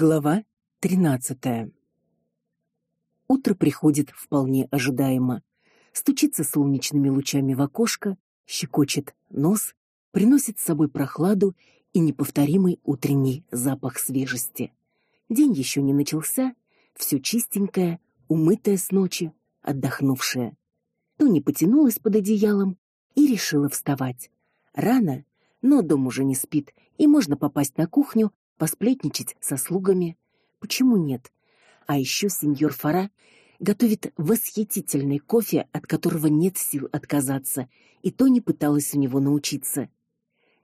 Глава 13. Утро приходит вполне ожидаемо. Стучится солнечными лучами в окошко, щекочет нос, приносит с собой прохладу и неповторимый утренний запах свежести. День еще не начался, все чистенькое, умытое с ночи, отдохнувшее. Тони потянулась под одеялом и решила вставать. Рано, но дом уже не спит, и можно попасть на кухню посплетничать со слугами. Почему нет? А еще сеньор Фара готовит восхитительный кофе, от которого нет сил отказаться, и то не пыталась у него научиться.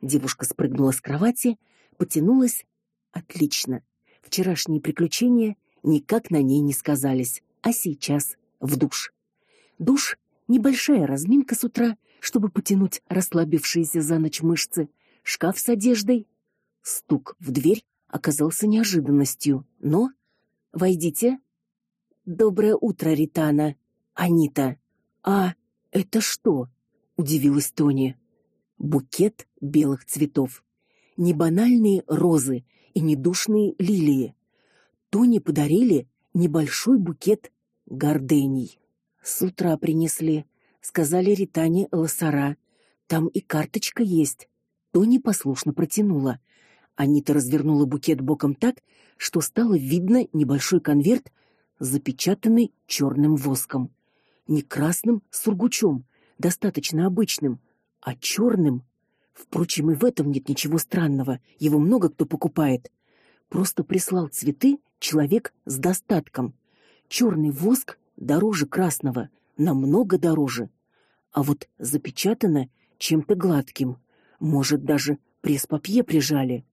Девушка спрыгнула с кровати, потянулась. Отлично. Вчерашние приключения никак на ней не сказались, а сейчас в душ. Душ небольшая разминка с утра, чтобы потянуть расслабившиеся за ночь мышцы. Шкаф с одеждой, Стук в дверь оказался неожиданностью, но Войдите. Доброе утро, Ритана. Анита. А это что? удивилась Тони. Букет белых цветов. Не банальные розы и не душные лилии. Тони подарили небольшой букет гордений. С утра принесли, сказали Ритане Лосара. Там и карточка есть. Тони послушно протянула. Анита развернула букет боком так, что стало видно небольшой конверт, запечатанный черным воском. Не красным сургучом, достаточно обычным, а черным. Впрочем, и в этом нет ничего странного. Его много кто покупает. Просто прислал цветы человек с достатком. Черный воск дороже красного, намного дороже. А вот запечатано чем-то гладким. Может, даже пресс-папье прижали.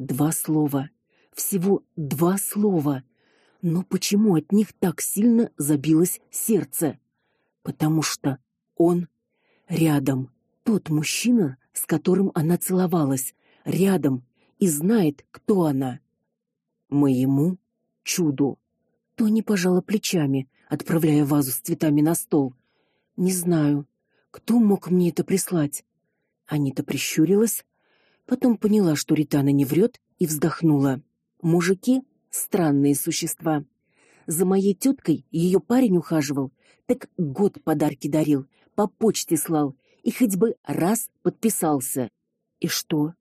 Два слова. Всего два слова. Но почему от них так сильно забилось сердце? Потому что он рядом. Тот мужчина, с которым она целовалась, рядом и знает, кто она. Моему чуду. Тони пожала плечами, отправляя вазу с цветами на стол. Не знаю, кто мог мне это прислать. Анита прищурилась, Потом поняла, что Ритана не врет, и вздохнула. Мужики странные существа. За моей теткой ее парень ухаживал, так год подарки дарил, по почте слал, и хоть бы раз подписался. И что?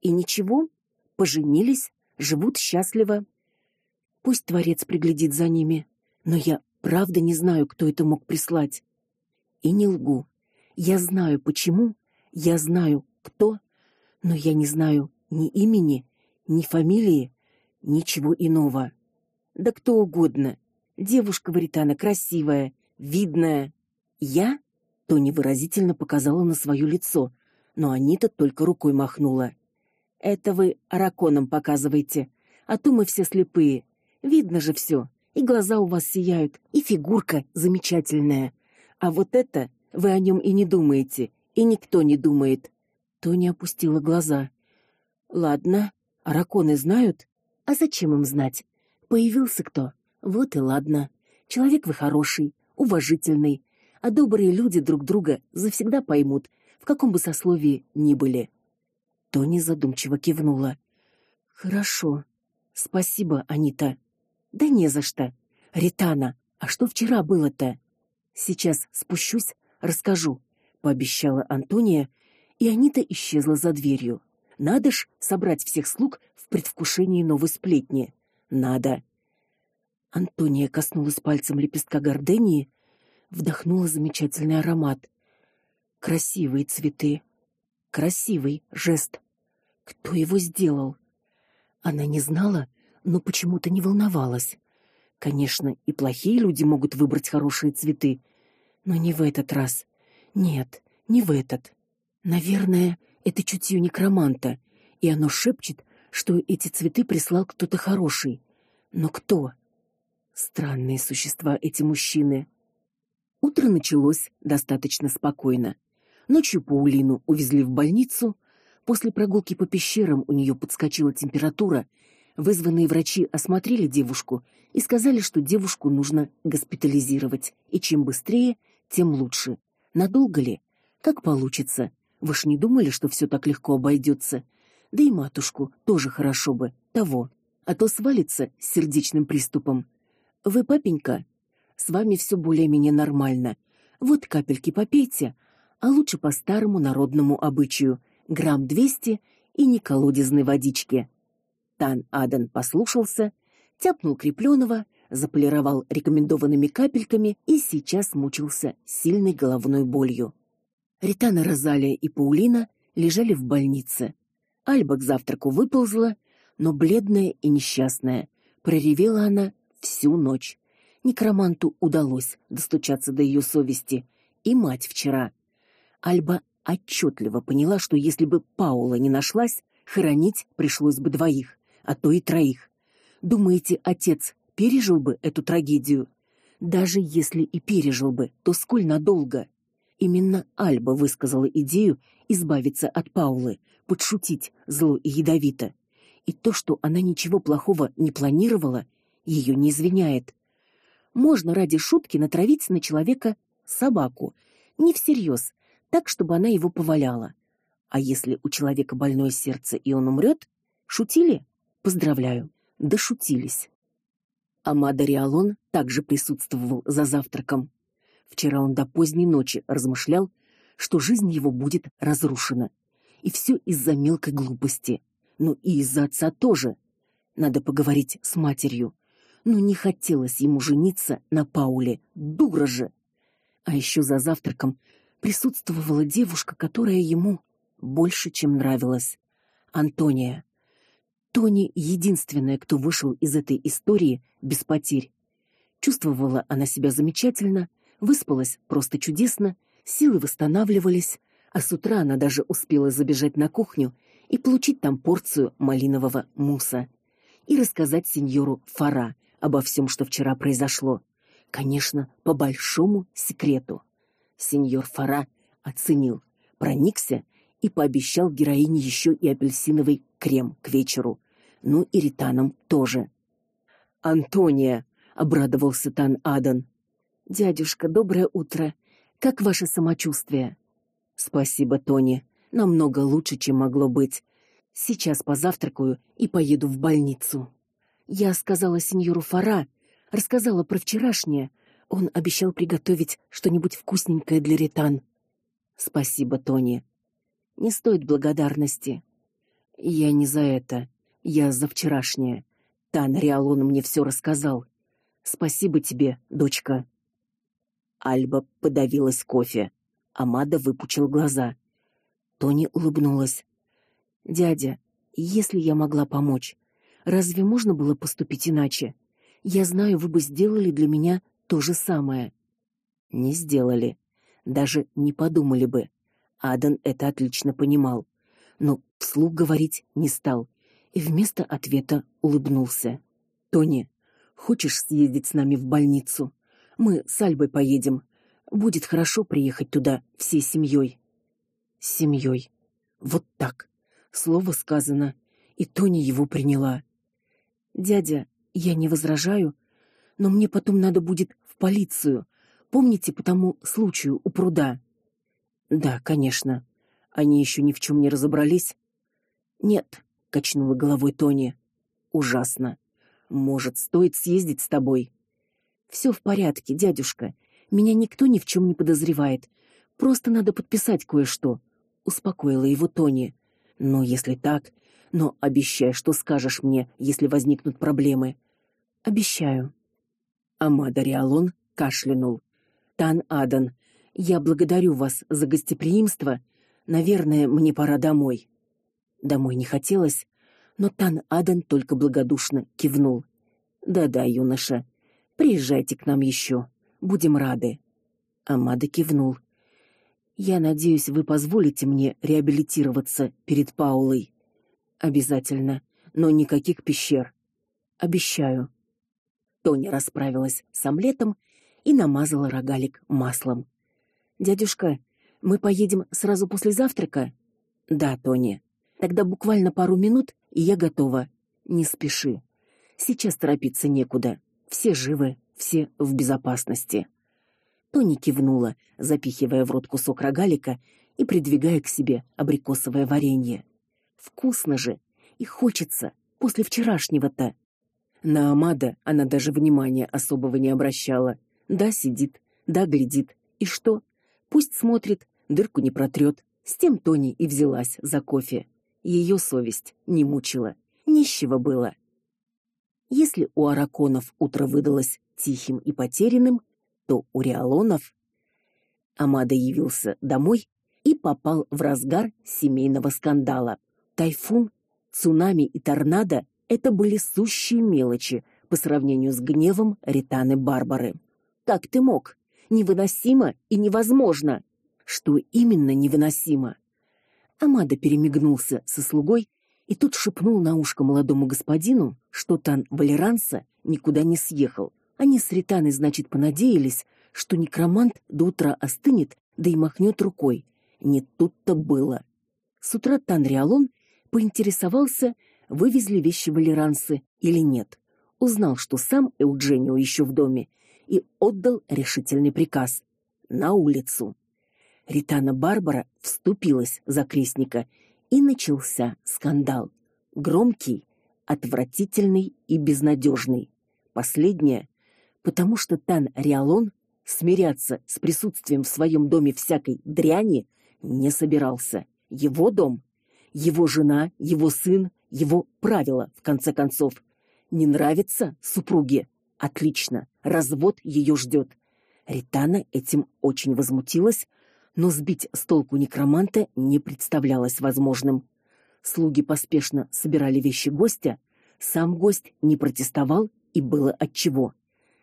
И ничего? Поженились, живут счастливо. Пусть творец приглядит за ними, но я правда не знаю, кто это мог прислать. И не лгу. Я знаю почему, я знаю, кто но я не знаю ни имени, ни фамилии, ничего иного. Да кто угодно. Девушка Варитана красивая, видная. Я то невыразительно показала на свое лицо, но Анита только рукой махнула. Это вы араконам показываете, а то мы все слепые. Видно же все, и глаза у вас сияют, и фигурка замечательная. А вот это вы о нем и не думаете, и никто не думает. Тони опустила глаза. Ладно, араконы знают, а зачем им знать? Появился кто? Вот и ладно. Человек вы хороший, уважительный, а добрые люди друг друга завсегда поймут, в каком бы сословии ни были. Тони задумчиво кивнула. Хорошо. Спасибо, Анита. Да не за что. Ритана, а что вчера было-то? Сейчас спущусь, расскажу, пообещала Антония и Анита исчезла за дверью. Надо ж собрать всех слуг в предвкушении новой сплетни. Надо. Антония коснулась пальцем лепестка гордении, вдохнула замечательный аромат. Красивые цветы. Красивый жест. Кто его сделал? Она не знала, но почему-то не волновалась. Конечно, и плохие люди могут выбрать хорошие цветы, но не в этот раз. Нет, не в этот. Наверное, это чутье некроманта, и оно шепчет, что эти цветы прислал кто-то хороший. Но кто? Странные существа эти мужчины. Утро началось достаточно спокойно. Ночью Паулину увезли в больницу. После прогулки по пещерам у нее подскочила температура. Вызванные врачи осмотрели девушку и сказали, что девушку нужно госпитализировать, и чем быстрее, тем лучше. Надолго ли? Как получится. Вы ж не думали, что все так легко обойдется? Да и матушку тоже хорошо бы того. а то свалится с сердечным приступом. Вы, папенька, с вами все более-менее нормально. Вот капельки попейте, а лучше по старому народному обычаю: грамм двести и не колодезной водички. Тан Адан послушался, тяпнул крепленого, заполировал рекомендованными капельками и сейчас мучился сильной головной болью. Ритана Розалия и Паулина лежали в больнице. Альба к завтраку выползла, но бледная и несчастная, проревела она всю ночь. Некроманту удалось достучаться до ее совести, и мать вчера. Альба отчетливо поняла, что если бы Паула не нашлась, хоронить пришлось бы двоих, а то и троих. Думаете, отец пережил бы эту трагедию? Даже если и пережил бы, то сколь надолго? Именно Альба высказала идею избавиться от Паулы, подшутить зло и ядовито. И то, что она ничего плохого не планировала, ее не извиняет. Можно ради шутки натравить на человека собаку, не всерьез, так чтобы она его поваляла. А если у человека больное сердце и он умрет, шутили? Поздравляю, дошутились. Амада Риалон также присутствовал за завтраком. Вчера он до поздней ночи размышлял, что жизнь его будет разрушена, и все из-за мелкой глупости. Ну и из-за отца тоже. Надо поговорить с матерью. Но не хотелось ему жениться на Пауле, дура же. А еще за завтраком присутствовала девушка, которая ему больше, чем нравилась. Антония. Тони единственная, кто вышел из этой истории без потерь. Чувствовала она себя замечательно, выспалась просто чудесно, силы восстанавливались, а с утра она даже успела забежать на кухню и получить там порцию малинового мусса и рассказать сеньору Фара обо всем, что вчера произошло. Конечно, по большому секрету. Сеньор Фара оценил, проникся и пообещал героине еще и апельсиновый крем к вечеру. Ну и ританам тоже. Антония, обрадовался Тан Адан. Дядюшка, доброе утро. Как ваше самочувствие? Спасибо, Тони. Намного лучше, чем могло быть. Сейчас позавтракаю и поеду в больницу. Я сказала сеньору Фара, рассказала про вчерашнее. Он обещал приготовить что-нибудь вкусненькое для Ритан. Спасибо, Тони. Не стоит благодарности. Я не за это. Я за вчерашнее. Тан Риалон мне все рассказал. Спасибо тебе, дочка. Альба подавилась кофе. Амада выпучил глаза. Тони улыбнулась. Дядя, если я могла помочь, разве можно было поступить иначе? Я знаю, вы бы сделали для меня то же самое. Не сделали, даже не подумали бы. Адан это отлично понимал, но вслух говорить не стал и вместо ответа улыбнулся. Тони, хочешь съездить с нами в больницу? Мы с Альбой поедем. Будет хорошо приехать туда всей семьей. С семьей. Вот так. Слово сказано, и Тони его приняла. Дядя, я не возражаю, но мне потом надо будет в полицию. Помните по тому случаю у пруда? Да, конечно. Они еще ни в чем не разобрались. Нет, качнула головой Тони. Ужасно. Может, стоит съездить с тобой? Все в порядке, дядюшка. Меня никто ни в чем не подозревает. Просто надо подписать кое-что, успокоила его Тони. Но если так, но обещай, что скажешь мне, если возникнут проблемы. Обещаю. Амада Риалон кашлянул. Тан Адан, я благодарю вас за гостеприимство. Наверное, мне пора домой. Домой не хотелось, но Тан Адан только благодушно кивнул. Да-да, юноша, приезжайте к нам еще. Будем рады. Амада кивнул. Я надеюсь, вы позволите мне реабилитироваться перед Паулой. Обязательно, но никаких пещер. Обещаю. Тони расправилась с омлетом и намазала рогалик маслом. Дядюшка, мы поедем сразу после завтрака? Да, Тони. Тогда буквально пару минут, и я готова. Не спеши. Сейчас торопиться некуда. Все живы, все в безопасности. Тони кивнула, запихивая в рот кусок рогалика и придвигая к себе абрикосовое варенье. Вкусно же, и хочется, после вчерашнего-то. На Амада она даже внимания особого не обращала. Да сидит, да глядит. И что? Пусть смотрит, дырку не протрет. С тем Тони и взялась за кофе. Ее совесть не мучила, нищего было. Если у араконов утро выдалось тихим и потерянным, то у реалонов Амада явился домой и попал в разгар семейного скандала. Тайфун, цунами и торнадо это были сущие мелочи по сравнению с гневом Ританы Барбары. Как ты мог? Невыносимо и невозможно. Что именно невыносимо? Амада перемигнулся со слугой и тут шепнул на ушко молодому господину, что Тан Валеранса никуда не съехал. Они с Ританой, значит, понадеялись, что некромант до утра остынет, да и махнет рукой. Не тут-то было. С утра Тан Риалон поинтересовался, вывезли вещи Валерансы или нет. Узнал, что сам Эудженио еще в доме, и отдал решительный приказ на улицу. Ритана Барбара вступилась за крестника, и начался скандал. Громкий, отвратительный и безнадежный. Последнее, потому что Тан Риалон смиряться с присутствием в своем доме всякой дряни не собирался. Его дом, его жена, его сын, его правила, в конце концов. Не нравится супруге? Отлично, развод ее ждет. Ритана этим очень возмутилась, но сбить с толку некроманта не представлялось возможным. Слуги поспешно собирали вещи гостя, сам гость не протестовал, и было отчего.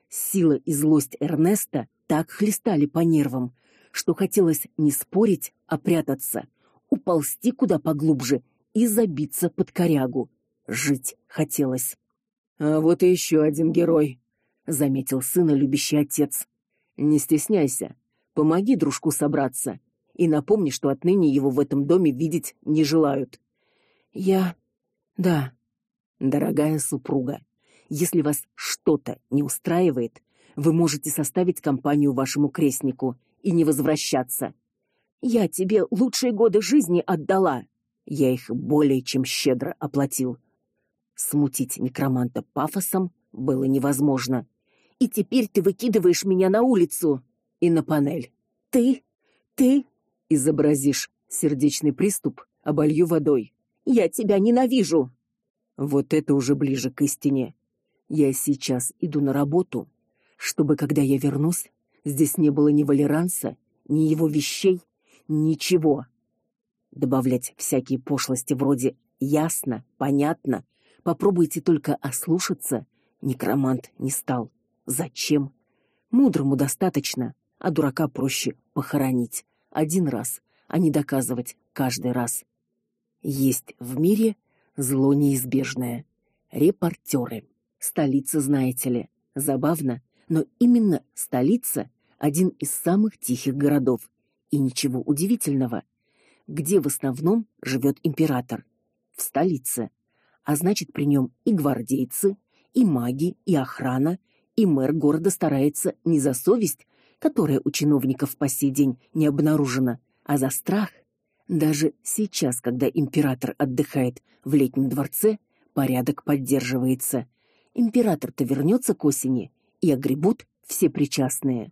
Сила и злость Эрнеста так хлестали по нервам, что хотелось не спорить, а прятаться, уползти куда поглубже и забиться под корягу. Жить хотелось. А вот и еще один герой, заметил сына любящий отец. Не стесняйся, Помоги дружку собраться и напомни, что отныне его в этом доме видеть не желают. Я Да. Дорогая супруга, если вас что-то не устраивает, вы можете составить компанию вашему крестнику и не возвращаться. Я тебе лучшие годы жизни отдала. Я их более чем щедро оплатил. Смутить некроманта пафосом было невозможно. И теперь ты выкидываешь меня на улицу и на панель. Ты, ты изобразишь сердечный приступ, оболью водой. Я тебя ненавижу. Вот это уже ближе к истине. Я сейчас иду на работу, чтобы когда я вернусь, здесь не было ни Валеранса, ни его вещей, ничего. Добавлять всякие пошлости вроде ясно, понятно. Попробуйте только ослушаться. Некромант не стал. Зачем? Мудрому достаточно а дурака проще похоронить один раз, а не доказывать каждый раз. Есть в мире зло неизбежное. Репортеры. Столица, знаете ли, забавно, но именно столица один из самых тихих городов, и ничего удивительного. Где в основном живет император? В столице. А значит, при нем и гвардейцы, и маги, и охрана, и мэр города старается не за совесть, которая у чиновников по сей день не обнаружена, а за страх. Даже сейчас, когда император отдыхает в летнем дворце, порядок поддерживается. Император-то вернется к осени, и огребут все причастные.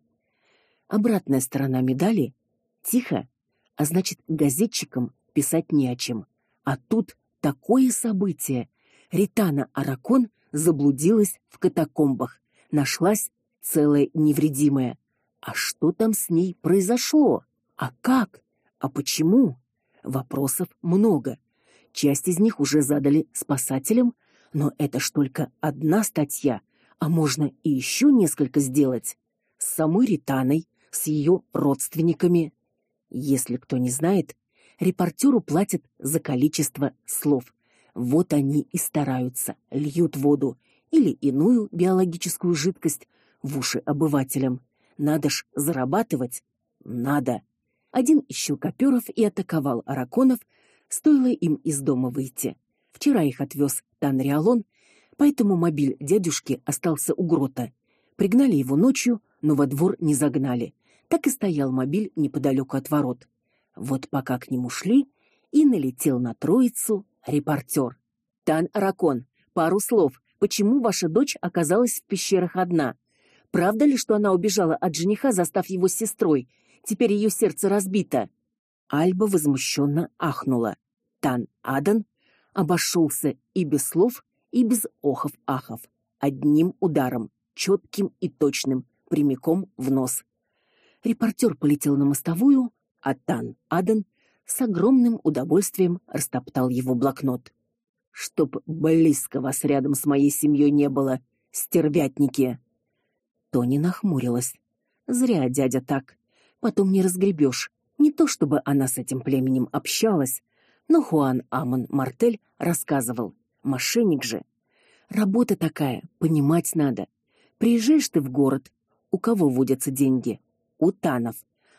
Обратная сторона медали тихо, а значит, газетчикам писать не о чем. А тут такое событие. Ритана Аракон заблудилась в катакомбах, нашлась целая невредимая. А что там с ней произошло? А как? А почему? Вопросов много. Часть из них уже задали спасателям, но это ж только одна статья, а можно и еще несколько сделать с самой Ританой, с ее родственниками. Если кто не знает, репортеру платят за количество слов. Вот они и стараются, льют воду или иную биологическую жидкость в уши обывателям. Надо ж зарабатывать. Надо. Один из щелкопёров и атаковал араконов, стоило им из дома выйти. Вчера их отвез Танриалон, поэтому мобиль дядюшки остался у грота. Пригнали его ночью, но во двор не загнали. Так и стоял мобиль неподалеку от ворот. Вот пока к нему шли, и налетел на троицу репортер. Тан Аракон, Пару слов. Почему ваша дочь оказалась в пещерах одна? Правда ли, что она убежала от жениха, застав его с сестрой? Теперь ее сердце разбито. Альба возмущенно ахнула. Тан Адан обошелся и без слов, и без охов-ахов, одним ударом, четким и точным, прямиком в нос. Репортер полетел на мостовую, а Тан Адан с огромным удовольствием растоптал его блокнот. Чтоб близко вас рядом с моей семьей не было, стервятники. Тони нахмурилась. Зря дядя так. Потом не разгребешь. Не то чтобы она с этим племенем общалась, но Хуан Амон Мартель рассказывал: мошенник же. Работа такая, понимать надо. Приезжаешь ты в город, у кого водятся деньги? У танов.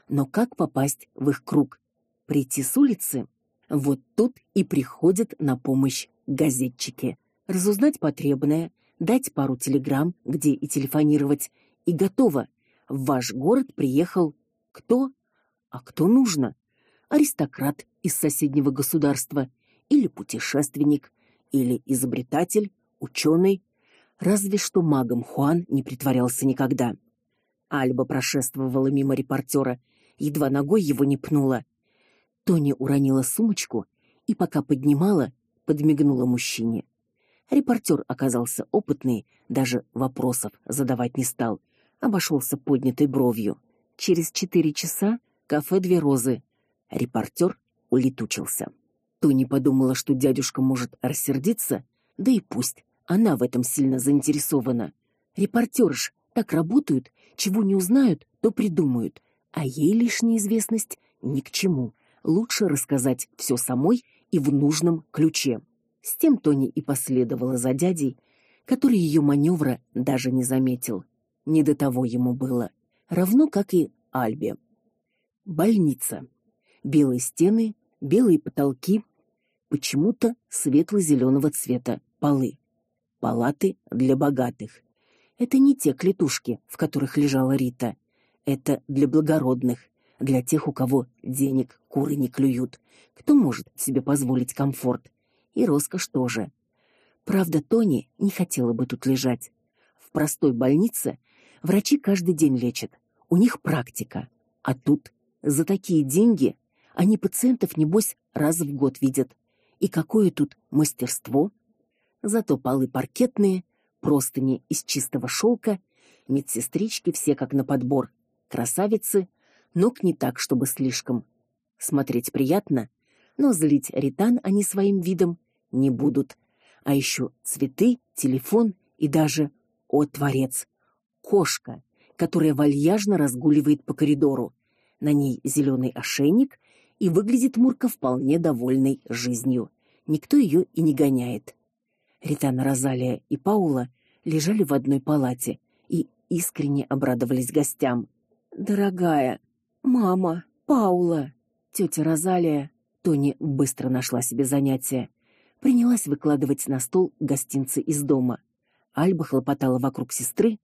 Но как попасть в их круг? Прийти с улицы? Вот тут и приходят на помощь газетчики. Разузнать потребное, дать пару телеграмм, где и телефонировать, и готово. В ваш город приехал кто? А кто нужно? Аристократ из соседнего государства или путешественник, или изобретатель, ученый. Разве что магом Хуан не притворялся никогда. Альба прошествовала мимо репортера, едва ногой его не пнула. Тони уронила сумочку и пока поднимала, подмигнула мужчине. Репортер оказался опытный, даже вопросов задавать не стал, обошелся поднятой бровью. Через четыре часа кафе Две розы. Репортер улетучился. Тони подумала, что дядюшка может рассердиться, да и пусть. Она в этом сильно заинтересована. Репортеры ж так работают, чего не узнают, то придумают, а ей лишняя известность ни к чему. Лучше рассказать все самой и в нужном ключе. С тем Тони и последовала за дядей, который ее маневра даже не заметил. Не до того ему было, равно как и Альбе. Больница. Белые стены, белые потолки, почему-то светло зеленого цвета полы. Палаты для богатых. Это не те клетушки, в которых лежала Рита. Это для благородных, для тех, у кого денег куры не клюют, кто может себе позволить комфорт и роскошь тоже. Правда, Тони не хотела бы тут лежать. В простой больнице врачи каждый день лечат. У них практика. А тут за такие деньги они пациентов небось раз в год видят. И какое тут мастерство? Зато полы паркетные, простыни из чистого шелка, медсестрички все как на подбор, красавицы, ног не так, чтобы слишком. Смотреть приятно, но злить Ритан они своим видом не будут. А еще цветы, телефон и даже, о творец, кошка, которая вальяжно разгуливает по коридору. На ней зеленый ошейник, и выглядит Мурка вполне довольной жизнью. Никто ее и не гоняет. Ритана Розалия и Паула лежали в одной палате и искренне обрадовались гостям. Дорогая мама, Паула, тетя Розалия, Тони быстро нашла себе занятие. Принялась выкладывать на стол гостинцы из дома. Альба хлопотала вокруг сестры,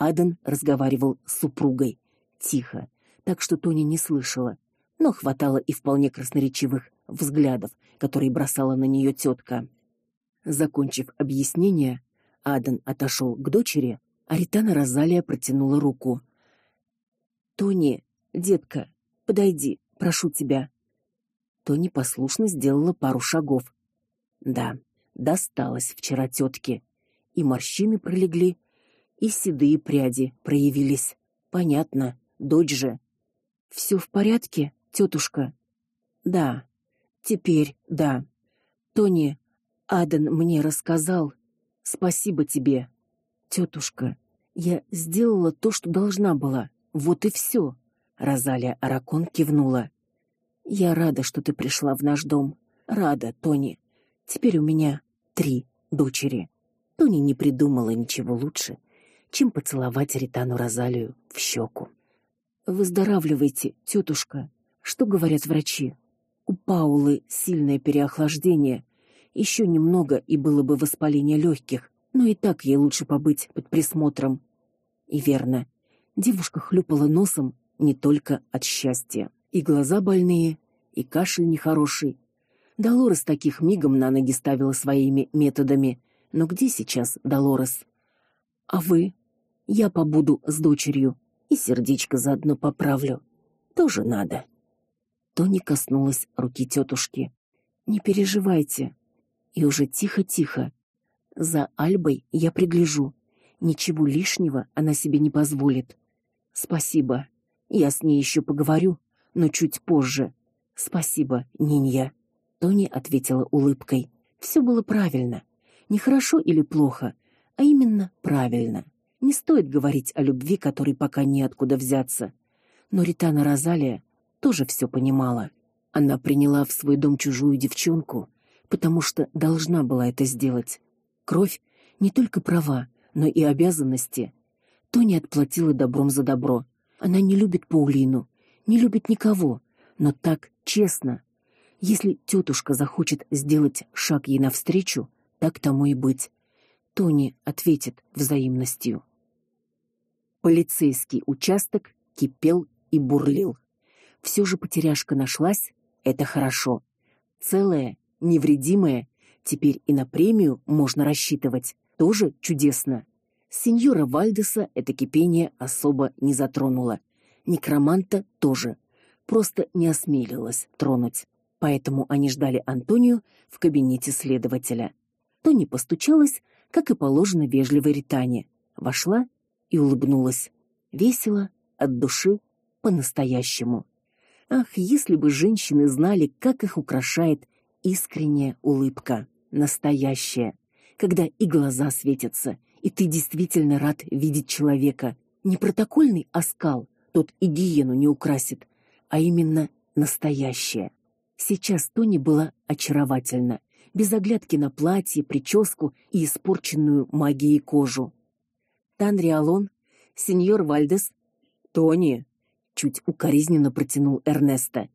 Аден разговаривал с супругой тихо, так что Тони не слышала, но хватало и вполне красноречивых взглядов, которые бросала на нее тетка. Закончив объяснение, Аден отошел к дочери, а Ритана Розалия протянула руку. Тони, детка, подойди, прошу тебя. Тони послушно сделала пару шагов. Да, досталось вчера тетке. И морщины пролегли, и седые пряди проявились. Понятно, дочь же. Все в порядке, тетушка? Да. Теперь да. Тони, Аден мне рассказал. Спасибо тебе, тетушка. Я сделала то, что должна была. Вот и все. Розалия Аракон кивнула. Я рада, что ты пришла в наш дом. Рада, Тони. Теперь у меня три дочери. Тони не придумала ничего лучше, чем поцеловать Ритану Розалию в щеку. Выздоравливайте, тетушка. Что говорят врачи? У Паулы сильное переохлаждение. Еще немного и было бы воспаление легких, но и так ей лучше побыть под присмотром. И верно. Девушка хлюпала носом не только от счастья. И глаза больные, и кашель нехороший. Долорес таких мигом на ноги ставила своими методами, Но где сейчас Долорес? А вы? Я побуду с дочерью и сердечко заодно поправлю. Тоже надо. Тони коснулась руки тетушки. Не переживайте. И уже тихо-тихо. За Альбой я пригляжу. Ничего лишнего она себе не позволит. Спасибо. Я с ней еще поговорю, но чуть позже. Спасибо, Нинья. Тони ответила улыбкой. Все было правильно. Не хорошо или плохо, а именно правильно. Не стоит говорить о любви, которой пока не откуда взяться. Но Ритана Розалия тоже все понимала. Она приняла в свой дом чужую девчонку, потому что должна была это сделать. Кровь не только права, но и обязанности. Тони отплатила добром за добро. Она не любит Паулину, не любит никого, но так честно. Если тетушка захочет сделать шаг ей навстречу, так тому и быть. Тони ответит взаимностью. Полицейский участок кипел и бурлил. Все же потеряшка нашлась, это хорошо. Целая, невредимая, теперь и на премию можно рассчитывать. Тоже чудесно. Сеньора Вальдеса это кипение особо не затронуло. Некроманта тоже. Просто не осмелилась тронуть. Поэтому они ждали Антонию в кабинете следователя. Тони постучалась, как и положено вежливой Ритане. Вошла и улыбнулась. Весело, от души, по-настоящему. Ах, если бы женщины знали, как их украшает искренняя улыбка, настоящая, когда и глаза светятся, и ты действительно рад видеть человека. Не протокольный оскал, тот и гиену не украсит, а именно настоящее. Сейчас Тони была очаровательна, без оглядки на платье, прическу и испорченную магией кожу. Танриалон, сеньор Вальдес, Тони, чуть укоризненно протянул Эрнеста.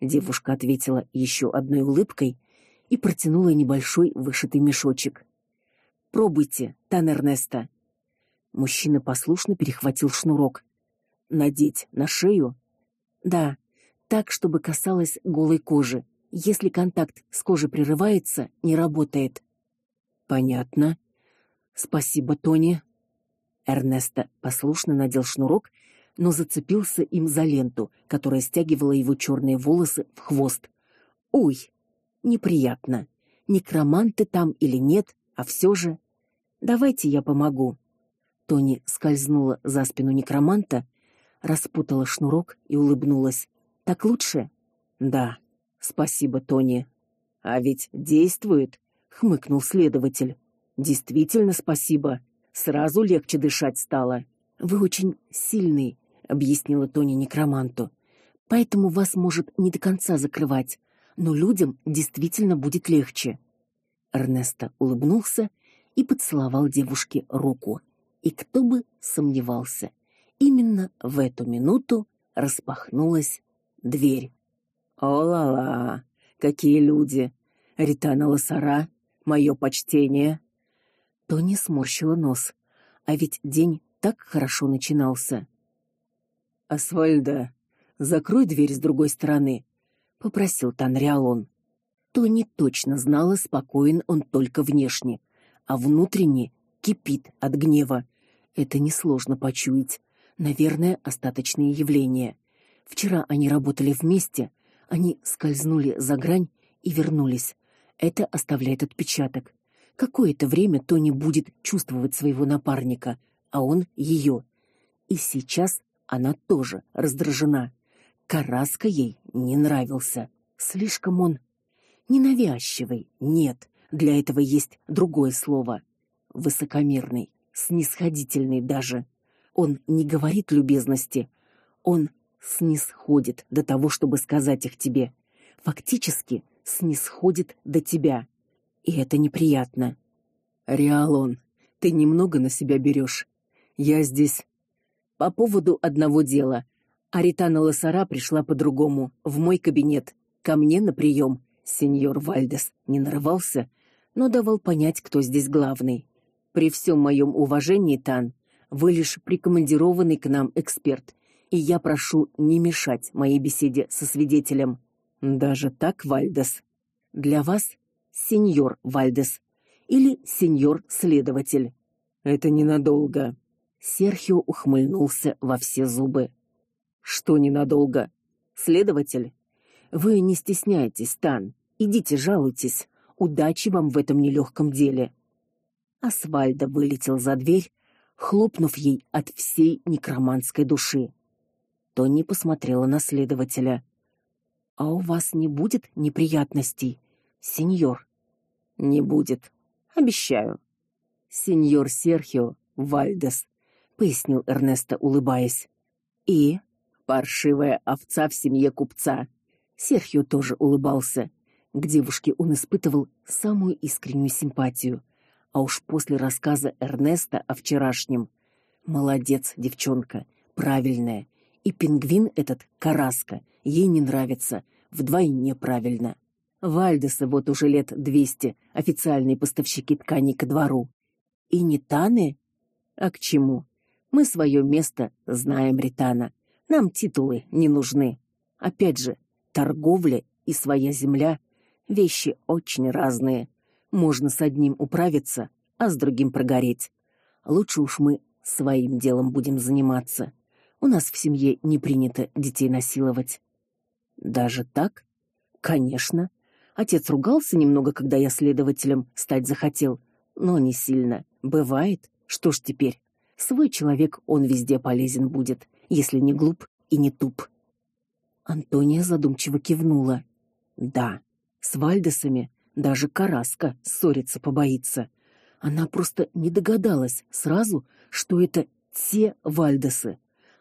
Девушка ответила еще одной улыбкой и протянула небольшой вышитый мешочек. Пробуйте, Тан Эрнеста. Мужчина послушно перехватил шнурок. Надеть на шею? Да, так, чтобы касалось голой кожи. Если контакт с кожей прерывается, не работает. Понятно. Спасибо, Тони. Эрнеста послушно надел шнурок, но зацепился им за ленту, которая стягивала его черные волосы в хвост. Ой, неприятно. Некроманты там или нет, а все же Давайте я помогу. Тони скользнула за спину некроманта, распутала шнурок и улыбнулась. Так лучше? Да. Спасибо, Тони. А ведь действует, хмыкнул следователь. Действительно спасибо. Сразу легче дышать стало. Вы очень сильный, объяснила Тони некроманту. Поэтому вас может не до конца закрывать, но людям действительно будет легче. Эрнесто улыбнулся и поцеловал девушке руку. И кто бы сомневался, именно в эту минуту распахнулась дверь. О-ла-ла, какие люди! Ритана Лосара, мое почтение. Тони сморщила нос. А ведь день так хорошо начинался. Асфальда, закрой дверь с другой стороны, попросил Танриалон. Тони точно знала, спокоен он только внешне, а внутренне кипит от гнева. Это несложно почуять. Наверное, остаточные явления. Вчера они работали вместе, они скользнули за грань и вернулись. Это оставляет отпечаток. Какое-то время Тони будет чувствовать своего напарника, а он ее. И сейчас она тоже раздражена. Караска ей не нравился. Слишком он ненавязчивый. Нет, для этого есть другое слово высокомерный, снисходительный даже. Он не говорит любезности, он снисходит до того, чтобы сказать их тебе. Фактически снисходит до тебя. И это неприятно. Реалон, ты немного на себя берешь. Я здесь по поводу одного дела. Аритана Лосара пришла по-другому, в мой кабинет, ко мне на прием. Сеньор Вальдес не нарывался, но давал понять, кто здесь главный. При всем моем уважении, Тан, вы лишь прикомандированный к нам эксперт, и я прошу не мешать моей беседе со свидетелем. Даже так, Вальдес. Для вас, сеньор Вальдес, или сеньор следователь. Это ненадолго. Серхио ухмыльнулся во все зубы. Что ненадолго? Следователь, вы не стесняйтесь, Тан. Идите, жалуйтесь. Удачи вам в этом нелегком деле. Асвальда вылетел за дверь, хлопнув ей от всей некроманской души. Тони посмотрела на следователя. А у вас не будет неприятностей, сеньор? Не будет, обещаю. Сеньор Серхио Вальдес, пояснил Эрнесто, улыбаясь. И паршивая овца в семье купца. Серхио тоже улыбался. К девушке он испытывал самую искреннюю симпатию. А уж после рассказа Эрнеста о вчерашнем. Молодец, девчонка, правильная. И пингвин этот, Караска, ей не нравится, вдвойне правильно. Вальдесы вот уже лет двести официальные поставщики тканей ко двору. И не Таны? А к чему? Мы свое место знаем, Ритана. Нам титулы не нужны. Опять же, торговля и своя земля вещи очень разные. Можно с одним управиться, а с другим прогореть. Лучше уж мы своим делом будем заниматься. У нас в семье не принято детей насиловать. Даже так? Конечно. Отец ругался немного, когда я следователем стать захотел, но не сильно. Бывает. Что ж теперь? Свой человек, он везде полезен будет, если не глуп и не туп. Антония задумчиво кивнула. Да, с Вальдесами даже Караска ссориться побоится. Она просто не догадалась сразу, что это те Вальдесы.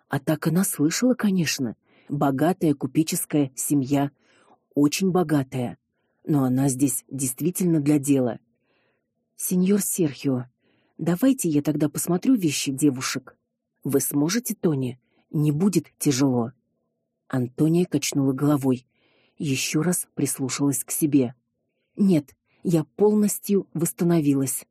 А так она слышала, конечно, богатая купеческая семья, очень богатая. Но она здесь действительно для дела. Сеньор Серхио, давайте я тогда посмотрю вещи девушек. Вы сможете, Тони? Не будет тяжело. Антония качнула головой, еще раз прислушалась к себе. Нет, я полностью восстановилась.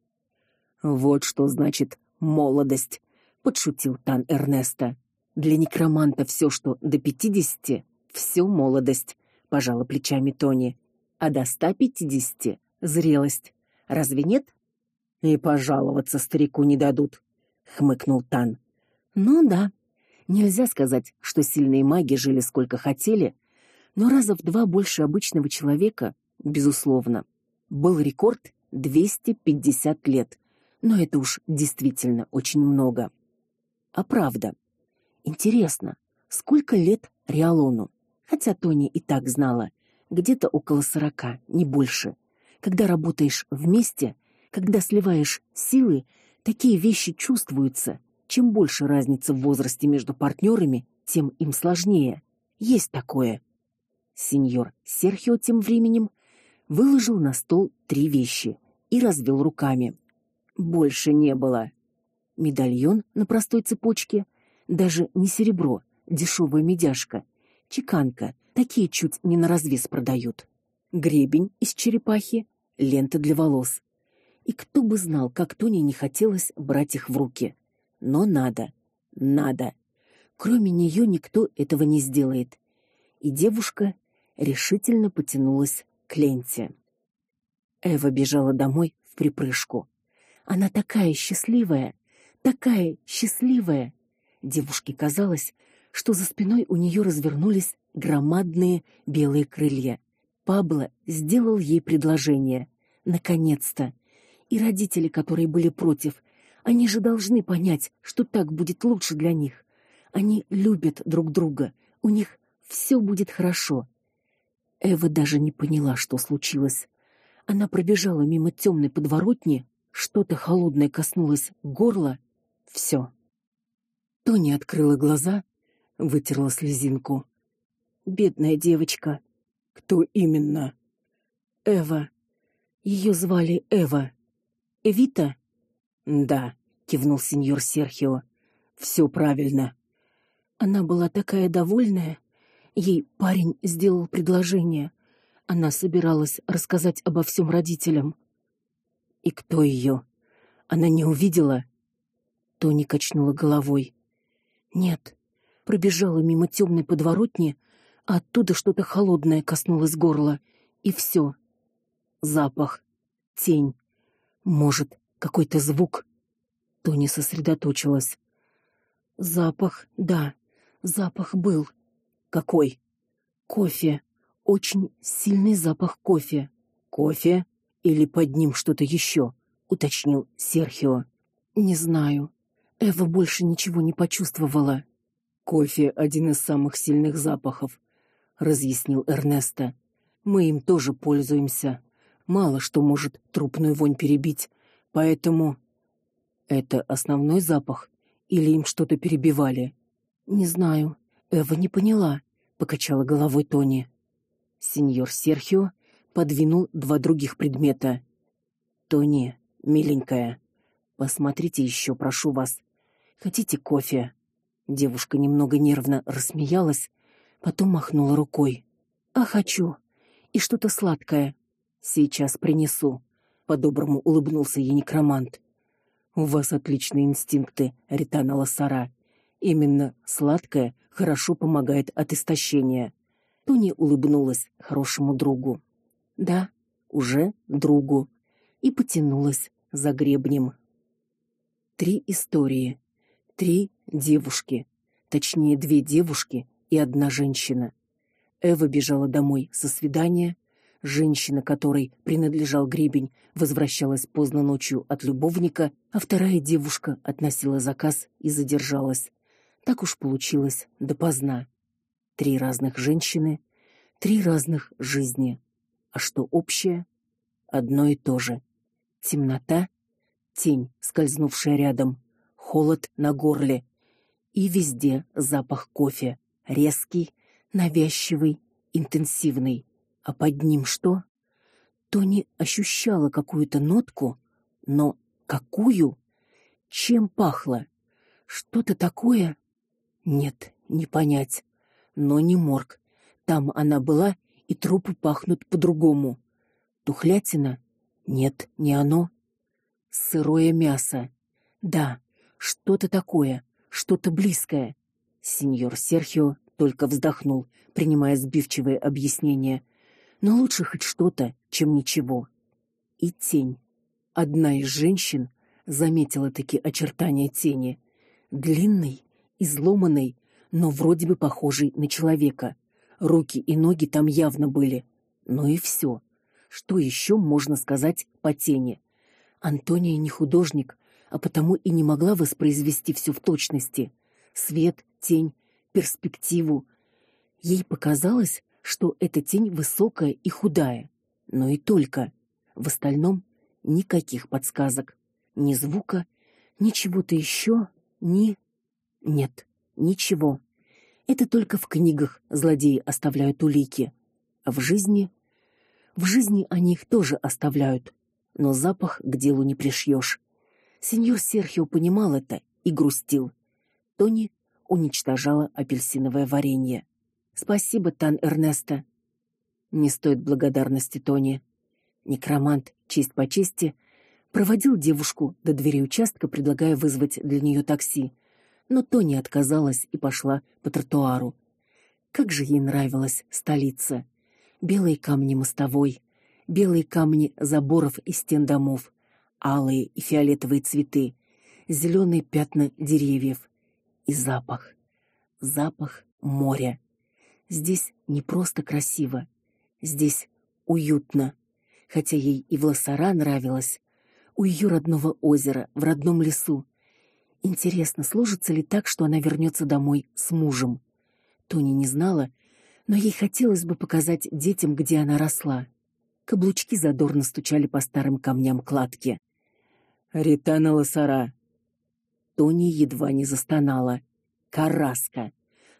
Вот что значит молодость, подшутил Тан Эрнеста. Для некроманта все, что до пятидесяти, все молодость, пожала плечами Тони. А до ста пятидесяти зрелость. Разве нет? И пожаловаться старику не дадут, хмыкнул Тан. Ну да, Нельзя сказать, что сильные маги жили сколько хотели, но раза в два больше обычного человека, безусловно. Был рекорд 250 лет. Но это уж действительно очень много. А правда. Интересно, сколько лет Риалону? Хотя Тони и так знала, где-то около сорока, не больше. Когда работаешь вместе, когда сливаешь силы, такие вещи чувствуются, чем больше разница в возрасте между партнерами, тем им сложнее. Есть такое. Сеньор Серхио тем временем выложил на стол три вещи и развел руками. Больше не было. Медальон на простой цепочке, даже не серебро, дешевая медяшка, чеканка, такие чуть не на развес продают. Гребень из черепахи, лента для волос. И кто бы знал, как Тони не хотелось брать их в руки но надо. Надо. Кроме нее никто этого не сделает. И девушка решительно потянулась к ленте. Эва бежала домой в припрыжку. Она такая счастливая, такая счастливая. Девушке казалось, что за спиной у нее развернулись громадные белые крылья. Пабло сделал ей предложение. Наконец-то. И родители, которые были против, они же должны понять, что так будет лучше для них. Они любят друг друга. У них все будет хорошо. Эва даже не поняла, что случилось. Она пробежала мимо темной подворотни, что-то холодное коснулось горла. Все. Тони открыла глаза, вытерла слезинку. Бедная девочка. Кто именно? Эва. Ее звали Эва. Эвита? Да, кивнул сеньор Серхио. Все правильно. Она была такая довольная. Ей парень сделал предложение. Она собиралась рассказать обо всем родителям. И кто ее? Она не увидела. Тони качнула головой. Нет. Пробежала мимо темной подворотни, а оттуда что-то холодное коснулось горла, и все. Запах, тень, Может, какой-то звук? Тони сосредоточилась. Запах, да, запах был. Какой? Кофе. Очень сильный запах кофе. Кофе или под ним что-то еще? уточнил Серхио. Не знаю. Эва больше ничего не почувствовала. Кофе один из самых сильных запахов, разъяснил Эрнесто. Мы им тоже пользуемся. Мало что может трупную вонь перебить, поэтому это основной запах или им что-то перебивали? Не знаю. Эва не поняла, покачала головой Тони. Сеньор Серхио подвинул два других предмета. Тони, миленькая, посмотрите еще, прошу вас. Хотите кофе? Девушка немного нервно рассмеялась, потом махнула рукой. А хочу. И что-то сладкое. Сейчас принесу. По-доброму улыбнулся ей некромант. У вас отличные инстинкты, Ритана Лосара. Именно сладкое хорошо помогает от истощения. Тони улыбнулась хорошему другу. Да, уже другу. И потянулась за гребнем. Три истории, три девушки, точнее две девушки и одна женщина. Эва бежала домой со свидания, Женщина, которой принадлежал гребень, возвращалась поздно ночью от любовника, а вторая девушка относила заказ и задержалась. Так уж получилось, допоздна. Три разных женщины, три разных жизни. А что общее? Одно и то же. Темнота, тень, скользнувшая рядом, холод на горле и везде запах кофе, резкий, навязчивый, интенсивный а под ним что? Тони ощущала какую-то нотку, но какую? Чем пахло? Что-то такое? Нет, не понять. Но не морг. Там она была, и трупы пахнут по-другому. Тухлятина? Нет, не оно. Сырое мясо. Да, что-то такое, что-то близкое. Сеньор Серхио только вздохнул, принимая сбивчивые объяснения но лучше хоть что-то, чем ничего. И тень. Одна из женщин заметила такие очертания тени, длинной, изломанной, но вроде бы похожей на человека. Руки и ноги там явно были. Но и все. Что еще можно сказать по тени? Антония не художник, а потому и не могла воспроизвести все в точности. Свет, тень, перспективу. Ей показалось, что эта тень высокая и худая, но и только. В остальном никаких подсказок, ни звука, ничего-то еще, ни нет, ничего. Это только в книгах злодеи оставляют улики, а в жизни в жизни они их тоже оставляют, но запах к делу не пришьешь. Сеньор Серхио понимал это и грустил. Тони уничтожала апельсиновое варенье. Спасибо, Тан Эрнесто. Не стоит благодарности, Тони. Некромант, честь по чести, проводил девушку до двери участка, предлагая вызвать для нее такси. Но Тони отказалась и пошла по тротуару. Как же ей нравилась столица. Белые камни мостовой, белые камни заборов и стен домов, алые и фиолетовые цветы, зеленые пятна деревьев и запах. Запах моря. Здесь не просто красиво, здесь уютно. Хотя ей и в Лосара нравилось, у ее родного озера, в родном лесу. Интересно, сложится ли так, что она вернется домой с мужем? Тони не знала, но ей хотелось бы показать детям, где она росла. Каблучки задорно стучали по старым камням кладки. Ритана Лосара. Тони едва не застонала. Караска.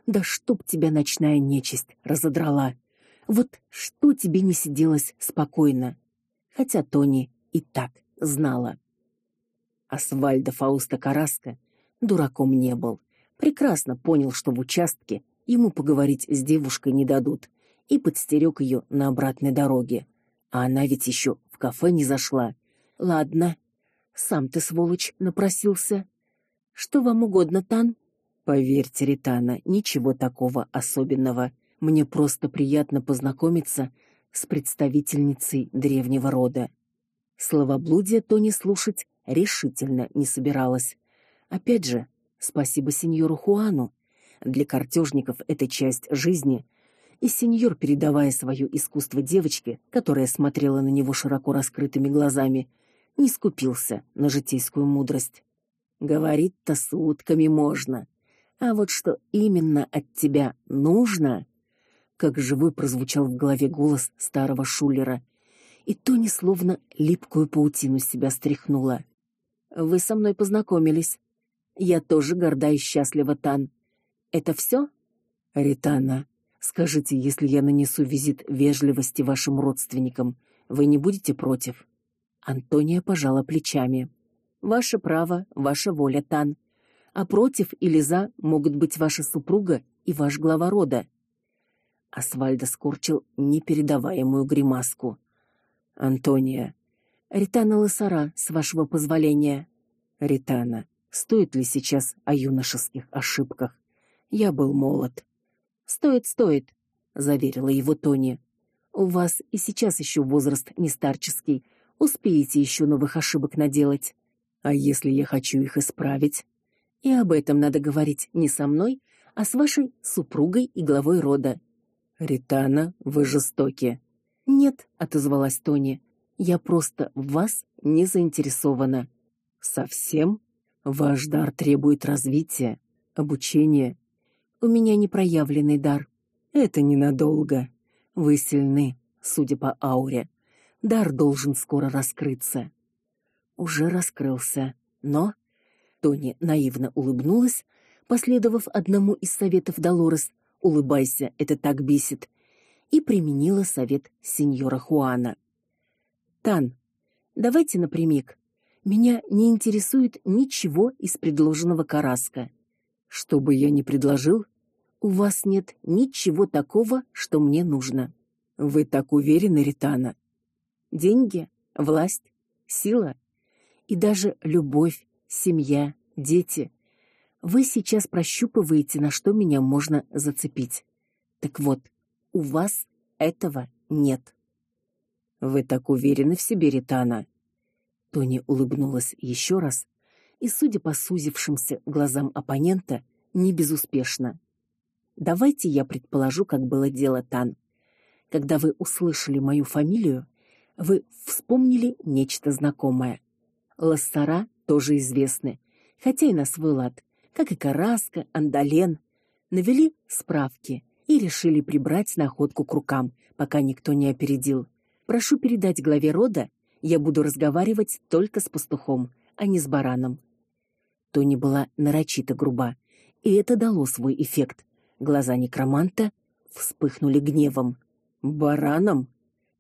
Да чтоб тебя ночная нечисть разодрала. Вот что тебе не сиделось спокойно. Хотя Тони и так знала. Асвальдо Фауста Караска дураком не был. Прекрасно понял, что в участке ему поговорить с девушкой не дадут, и подстерег ее на обратной дороге. А она ведь еще в кафе не зашла. Ладно, сам ты сволочь напросился. Что вам угодно, Тан? Поверьте, Ритана, ничего такого особенного. Мне просто приятно познакомиться с представительницей древнего рода. Словоблудие Тони слушать решительно не собиралась. Опять же, спасибо сеньору Хуану. Для картежников это часть жизни, и сеньор, передавая свое искусство девочке, которая смотрела на него широко раскрытыми глазами, не скупился на житейскую мудрость. Говорить-то сутками можно, а вот что именно от тебя нужно, как живой прозвучал в голове голос старого шулера, и Тони словно липкую паутину с себя стряхнула. Вы со мной познакомились. Я тоже горда и счастлива, Тан. Это все? Ритана, скажите, если я нанесу визит вежливости вашим родственникам, вы не будете против? Антония пожала плечами. Ваше право, ваша воля, Тан. А против или за могут быть ваша супруга и ваш глава рода. Асвальдо скорчил непередаваемую гримаску. Антония, Ритана Лосара, с вашего позволения. Ритана, стоит ли сейчас о юношеских ошибках? Я был молод. Стоит, стоит, заверила его Тони. У вас и сейчас еще возраст не старческий, успеете еще новых ошибок наделать. А если я хочу их исправить? И об этом надо говорить не со мной, а с вашей супругой и главой рода. Ритана, вы жестоки. Нет, отозвалась Тони. Я просто в вас не заинтересована. Совсем? Ваш дар требует развития, обучения. У меня непроявленный дар. Это ненадолго. Вы сильны, судя по ауре. Дар должен скоро раскрыться. Уже раскрылся, но Тони наивно улыбнулась, последовав одному из советов Долорес: "Улыбайся, это так бесит", и применила совет сеньора Хуана. Тан, давайте напрямик. Меня не интересует ничего из предложенного Караска. Что бы я ни предложил, у вас нет ничего такого, что мне нужно. Вы так уверены, Ритана? Деньги, власть, сила и даже любовь, семья, дети. Вы сейчас прощупываете, на что меня можно зацепить. Так вот, у вас этого нет. Вы так уверены в себе, Ритана. Тони улыбнулась еще раз, и, судя по сузившимся глазам оппонента, не безуспешно. Давайте я предположу, как было дело, Тан. Когда вы услышали мою фамилию, вы вспомнили нечто знакомое. Лассара тоже известны, хотя и на свой лад, как и Караска, Андален. Навели справки и решили прибрать находку к рукам, пока никто не опередил. Прошу передать главе рода, я буду разговаривать только с пастухом, а не с бараном. Тони была нарочито груба, и это дало свой эффект. Глаза некроманта вспыхнули гневом. Бараном?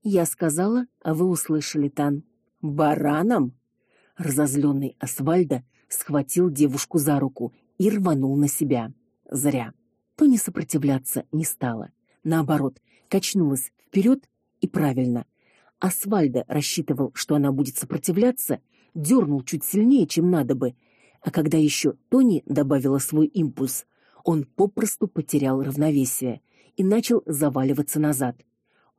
Я сказала, а вы услышали, Тан. Бараном? Разозленный Асвальда схватил девушку за руку и рванул на себя. Зря. То не сопротивляться не стала. Наоборот, качнулась вперед и правильно. Асвальда рассчитывал, что она будет сопротивляться, дернул чуть сильнее, чем надо бы. А когда еще Тони добавила свой импульс, он попросту потерял равновесие и начал заваливаться назад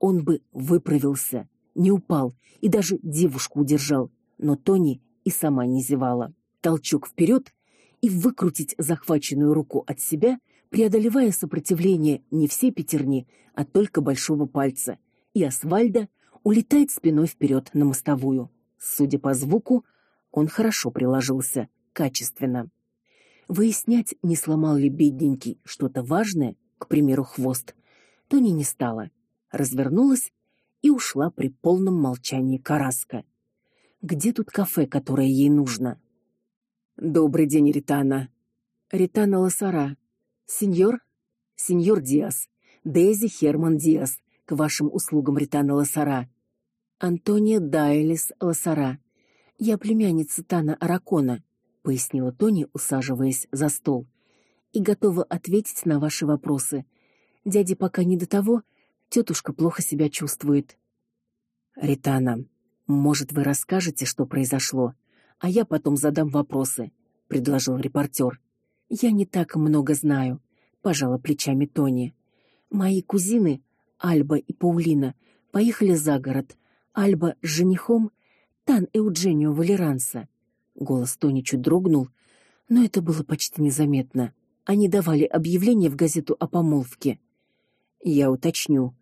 он бы выправился, не упал и даже девушку удержал, но Тони и сама не зевала. Толчок вперед и выкрутить захваченную руку от себя, преодолевая сопротивление не всей пятерни, а только большого пальца. И Асвальда улетает спиной вперед на мостовую. Судя по звуку, он хорошо приложился, качественно. Выяснять, не сломал ли бедненький что-то важное, к примеру, хвост, Тони не стала развернулась и ушла при полном молчании Караска. Где тут кафе, которое ей нужно? Добрый день, Ритана. Ритана Лосара. Сеньор, сеньор Диас, Дейзи Херман Диас, к вашим услугам, Ритана Лосара. Антония Дайлис Лосара. Я племянница Тана Аракона, пояснила Тони, усаживаясь за стол. И готова ответить на ваши вопросы. Дяде пока не до того, Тетушка плохо себя чувствует. Ритана, может, вы расскажете, что произошло, а я потом задам вопросы, предложил репортер. Я не так много знаю, пожала плечами Тони. Мои кузины Альба и Паулина поехали за город. Альба с женихом, Тан Эудженио Валеранса. Голос Тони чуть дрогнул, но это было почти незаметно. Они давали объявление в газету о помолвке. Я уточню.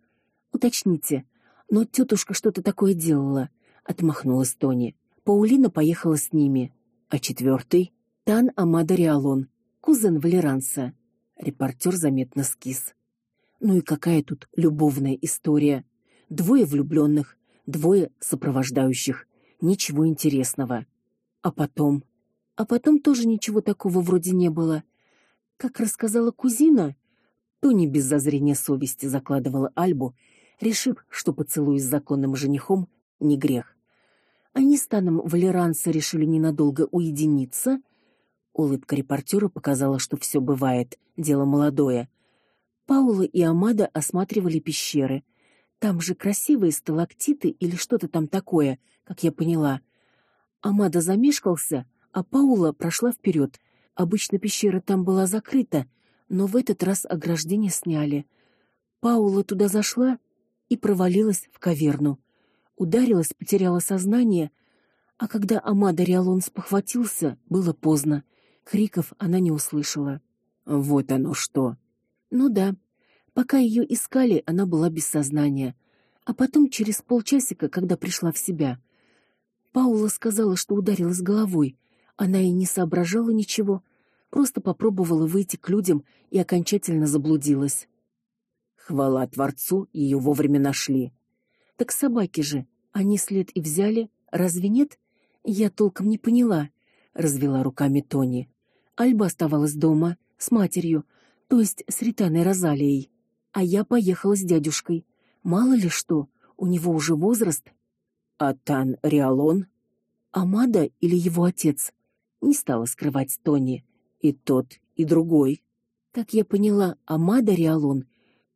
Уточните. Но тетушка что-то такое делала, отмахнулась Тони. Паулина поехала с ними, а четвертый — Тан Амада Риалон, кузен Валеранса. Репортер заметно скис. Ну и какая тут любовная история? Двое влюбленных, двое сопровождающих. Ничего интересного. А потом, а потом тоже ничего такого вроде не было. Как рассказала кузина, Тони без зазрения совести закладывала Альбу, решив, что поцелуй с законным женихом не грех. Они с Таном Валеранса решили ненадолго уединиться. Улыбка репортера показала, что все бывает, дело молодое. Паула и Амада осматривали пещеры. Там же красивые сталактиты или что-то там такое, как я поняла. Амада замешкался, а Паула прошла вперед. Обычно пещера там была закрыта, но в этот раз ограждение сняли. Паула туда зашла и провалилась в каверну. Ударилась, потеряла сознание, а когда Амада Риалон спохватился, было поздно. Криков она не услышала. Вот оно что. Ну да. Пока ее искали, она была без сознания. А потом через полчасика, когда пришла в себя, Паула сказала, что ударилась головой. Она и не соображала ничего, просто попробовала выйти к людям и окончательно заблудилась. Хвала Творцу, ее вовремя нашли. Так собаки же, они след и взяли, разве нет? Я толком не поняла, развела руками Тони. Альба оставалась дома с матерью, то есть с Ританой Розалией, а я поехала с дядюшкой. Мало ли что, у него уже возраст. А Тан Риалон, Амада или его отец? Не стала скрывать Тони. И тот, и другой. Как я поняла, Амада Риалон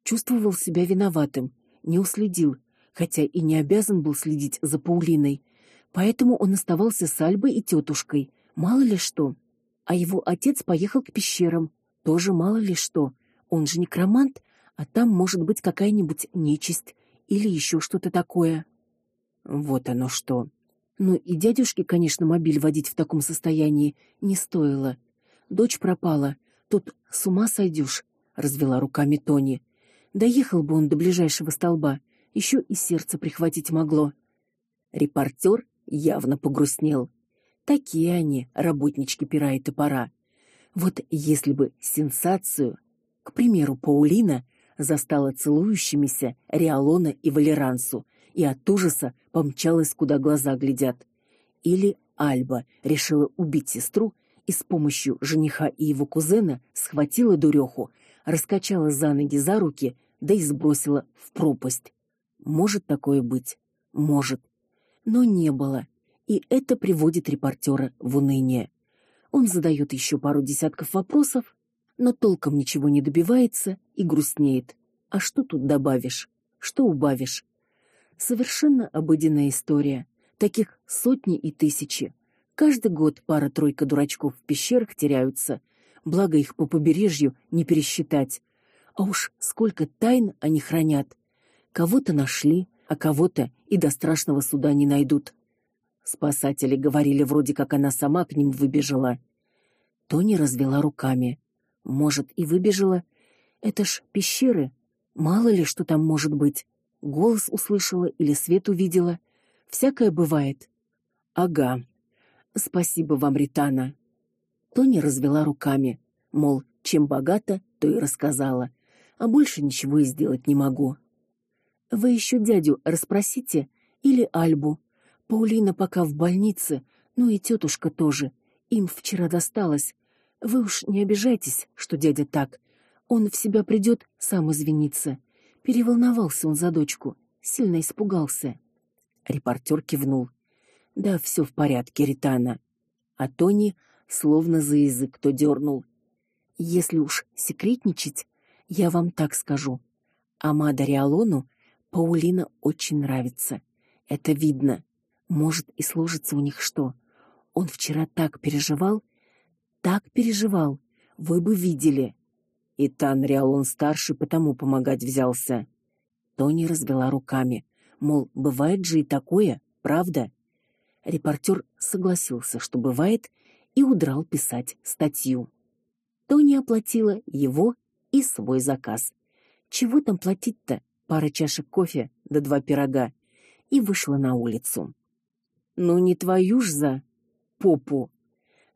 чувствовал себя виноватым, не уследил, хотя и не обязан был следить за Паулиной. Поэтому он оставался с Альбой и тетушкой. Мало ли что. А его отец поехал к пещерам. Тоже мало ли что. Он же некромант, а там может быть какая-нибудь нечисть или еще что-то такое. Вот оно что. Ну и дядюшке, конечно, мобиль водить в таком состоянии не стоило. Дочь пропала. Тут с ума сойдешь, развела руками Тони. Доехал бы он до ближайшего столба, еще и сердце прихватить могло. Репортер явно погрустнел. Такие они, работнички пера и топора. Вот если бы сенсацию, к примеру, Паулина застала целующимися Риалона и Валерансу и от ужаса помчалась куда глаза глядят. Или Альба решила убить сестру и с помощью жениха и его кузена схватила дуреху, раскачала за ноги, за руки, да и сбросила в пропасть. Может такое быть, может, но не было. И это приводит репортера в уныние. Он задает еще пару десятков вопросов, но толком ничего не добивается и грустнеет. А что тут добавишь? Что убавишь? Совершенно обыденная история. Таких сотни и тысячи. Каждый год пара-тройка дурачков в пещерах теряются, благо их по побережью не пересчитать. А уж сколько тайн они хранят. Кого-то нашли, а кого-то и до страшного суда не найдут. Спасатели говорили, вроде как она сама к ним выбежала. Тони развела руками. Может, и выбежала. Это ж пещеры. Мало ли что там может быть. Голос услышала или свет увидела. Всякое бывает. Ага, Спасибо вам, Ритана. Тони развела руками, мол, чем богата, то и рассказала, а больше ничего и сделать не могу. Вы еще дядю расспросите или Альбу. Паулина пока в больнице, ну и тетушка тоже. Им вчера досталось. Вы уж не обижайтесь, что дядя так. Он в себя придет, сам извинится. Переволновался он за дочку, сильно испугался. Репортер кивнул. Да, все в порядке, Ритана. А Тони словно за язык то дернул. Если уж секретничать, я вам так скажу. Амада Риалону Паулина очень нравится. Это видно. Может и сложится у них что. Он вчера так переживал, так переживал. Вы бы видели. И Тан Риалон старший потому помогать взялся. Тони развела руками, мол, бывает же и такое, правда? Репортер согласился, что бывает, и удрал писать статью. Тони оплатила его и свой заказ. Чего там платить-то? Пара чашек кофе да два пирога. И вышла на улицу. Ну не твою ж за попу.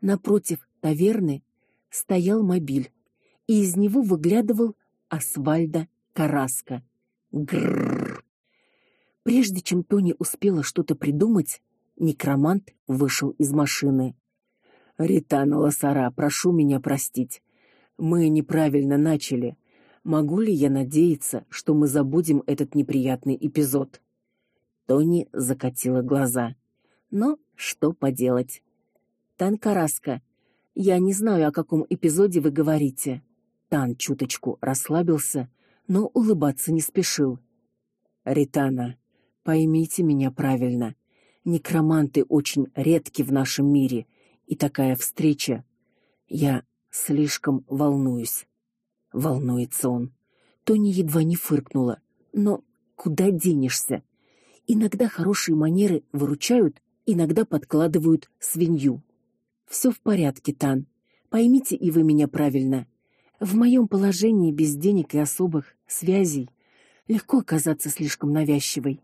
Напротив таверны стоял мобиль, и из него выглядывал Асвальда Караска. Грррр. Прежде чем Тони успела что-то придумать, некромант вышел из машины. Ритана Лосара, прошу меня простить. Мы неправильно начали. Могу ли я надеяться, что мы забудем этот неприятный эпизод? Тони закатила глаза. Но что поделать? Танкараска, я не знаю, о каком эпизоде вы говорите. Тан чуточку расслабился, но улыбаться не спешил. Ритана, поймите меня правильно. Некроманты очень редки в нашем мире, и такая встреча я слишком волнуюсь. Волнуется он. Тони едва не фыркнула. Но куда денешься? Иногда хорошие манеры выручают, иногда подкладывают свинью. Все в порядке, Тан. Поймите и вы меня правильно. В моем положении без денег и особых связей легко оказаться слишком навязчивой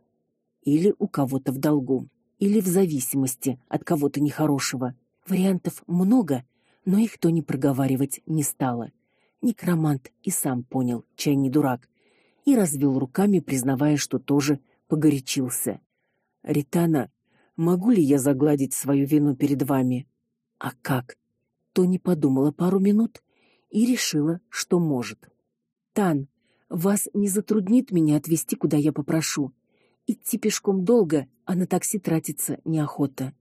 или у кого-то в долгу, или в зависимости от кого-то нехорошего. Вариантов много, но их то не проговаривать не стало. Некромант и сам понял, чай не дурак, и развел руками, признавая, что тоже погорячился. Ритана, могу ли я загладить свою вину перед вами? А как? Тони подумала пару минут и решила, что может. Тан, вас не затруднит меня отвезти, куда я попрошу. Идти пешком долго, а на такси тратиться неохота.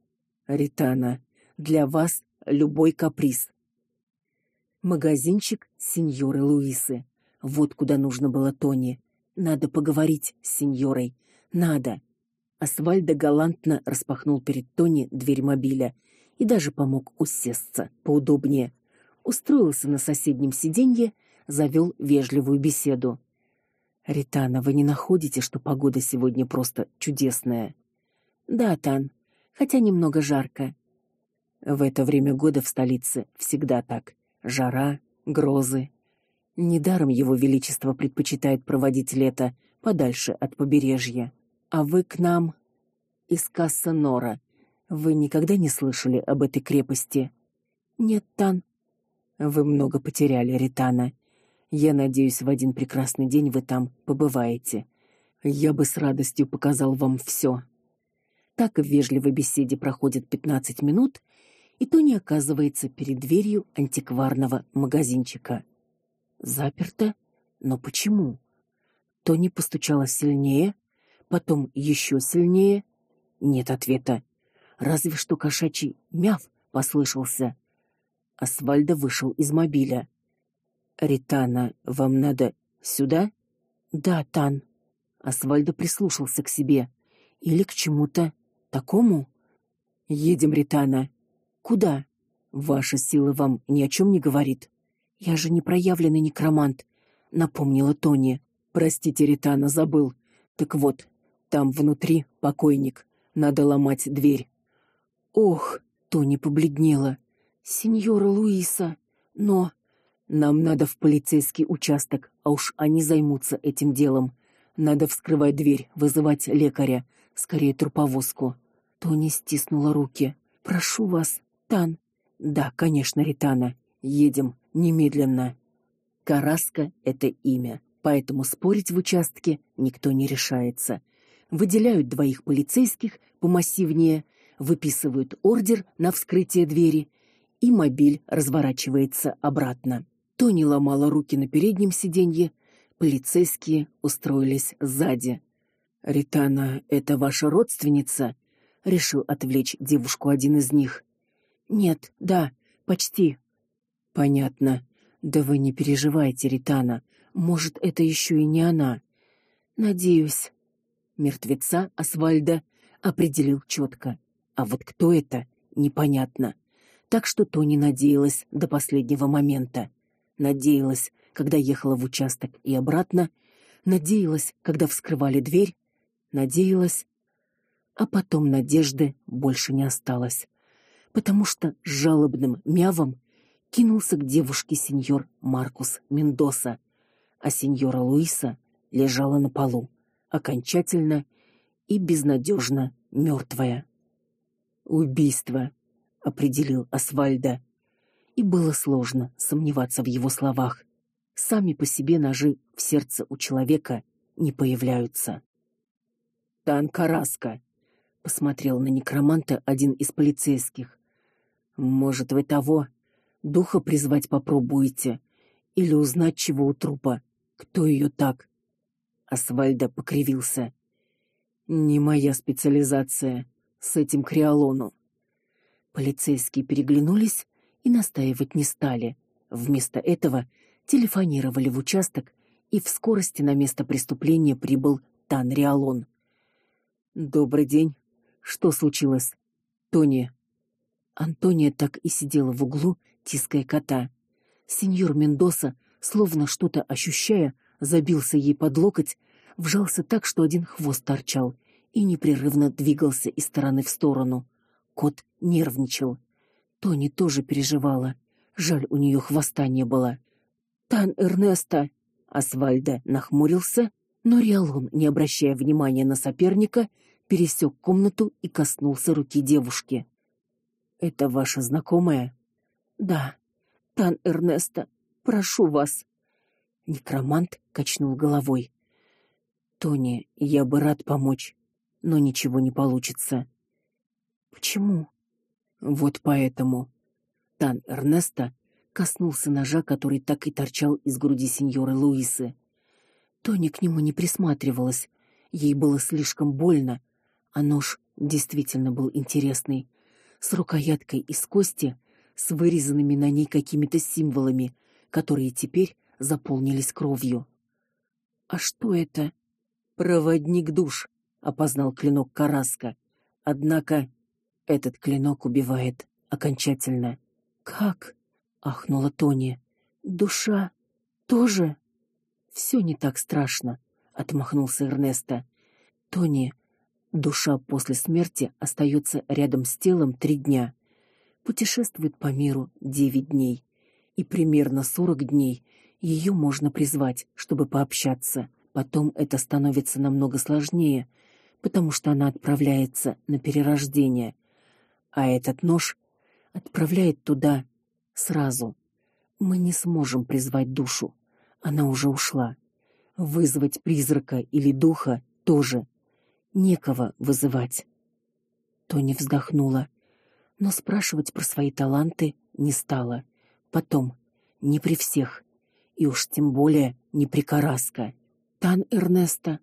Ритана, для вас любой каприз. Магазинчик сеньоры Луисы. Вот куда нужно было Тони. Надо поговорить с сеньорой. Надо. Асвальдо галантно распахнул перед Тони дверь мобиля и даже помог усесться поудобнее. Устроился на соседнем сиденье, завел вежливую беседу. Ритана, вы не находите, что погода сегодня просто чудесная? Да, Тан, хотя немного жарко. В это время года в столице всегда так: жара, грозы. Недаром его величество предпочитает проводить лето подальше от побережья. А вы к нам из Кассанора. Вы никогда не слышали об этой крепости? Нет, Тан. Вы много потеряли, Ритана. Я надеюсь, в один прекрасный день вы там побываете. Я бы с радостью показал вам все. Так в вежливой беседе проходит пятнадцать минут, и Тони оказывается перед дверью антикварного магазинчика. Заперто? Но почему? Тони постучала сильнее, потом еще сильнее. Нет ответа. Разве что кошачий мяв послышался. Асвальдо вышел из мобиля. Ритана, вам надо сюда? Да, Тан. Асвальдо прислушался к себе или к чему-то такому. Едем, Ритана. Куда? Ваша сила вам ни о чем не говорит. Я же не проявленный некромант, напомнила Тони. Простите, Ритана, забыл. Так вот, там внутри покойник. Надо ломать дверь. Ох, Тони побледнела. Сеньора Луиса, но нам надо в полицейский участок, а уж они займутся этим делом. Надо вскрывать дверь, вызывать лекаря, скорее труповозку. Тони стиснула руки. Прошу вас, Тан. Да, конечно, Ритана. Едем немедленно. Караска это имя, поэтому спорить в участке никто не решается. Выделяют двоих полицейских помассивнее, выписывают ордер на вскрытие двери, и мобиль разворачивается обратно. Тони ломала руки на переднем сиденье, полицейские устроились сзади. Ритана, это ваша родственница? решил отвлечь девушку один из них. Нет, да, почти. Понятно. Да вы не переживайте, Ритана. Может, это еще и не она. Надеюсь. Мертвеца Асвальда определил четко, а вот кто это, непонятно. Так что Тони надеялась до последнего момента. Надеялась, когда ехала в участок и обратно, надеялась, когда вскрывали дверь, надеялась. А потом надежды больше не осталось, потому что с жалобным мявом кинулся к девушке сеньор Маркус Мендоса, а сеньора Луиса лежала на полу, окончательно и безнадежно мертвая. Убийство, определил Асвальда. И было сложно сомневаться в его словах. Сами по себе ножи в сердце у человека не появляются. Танкараска посмотрел на некроманта один из полицейских. Может, вы того духа призвать попробуете или узнать чего у трупа, кто ее так? Асвальда покривился. Не моя специализация с этим криолону. Полицейские переглянулись и настаивать не стали. Вместо этого телефонировали в участок, и в скорости на место преступления прибыл Тан Риалон. Добрый день. Что случилось? Тони. Антония так и сидела в углу, тиская кота. Сеньор Мендоса, словно что-то ощущая, забился ей под локоть, вжался так, что один хвост торчал, и непрерывно двигался из стороны в сторону. Кот нервничал. Тони тоже переживала. Жаль, у нее хвоста не было. Тан Эрнеста Асвальда нахмурился, но Риалон, не обращая внимания на соперника, пересек комнату и коснулся руки девушки. Это ваша знакомая? Да. Тан Эрнеста, прошу вас. Некромант качнул головой. Тони, я бы рад помочь, но ничего не получится. Почему? Вот поэтому. Тан Эрнеста коснулся ножа, который так и торчал из груди сеньоры Луисы. Тони к нему не присматривалась. Ей было слишком больно, а нож действительно был интересный, с рукояткой из кости, с вырезанными на ней какими-то символами, которые теперь заполнились кровью. А что это? Проводник душ, опознал клинок Караска. Однако этот клинок убивает окончательно. Как? ахнула Тони. Душа тоже? Все не так страшно, отмахнулся Эрнесто. Тони, душа после смерти остается рядом с телом три дня. Путешествует по миру девять дней, и примерно сорок дней ее можно призвать, чтобы пообщаться. Потом это становится намного сложнее, потому что она отправляется на перерождение, а этот нож отправляет туда сразу. Мы не сможем призвать душу. Она уже ушла. Вызвать призрака или духа тоже некого вызывать. Тони вздохнула, но спрашивать про свои таланты не стала. Потом, не при всех, и уж тем более не при Караска. Тан Эрнеста,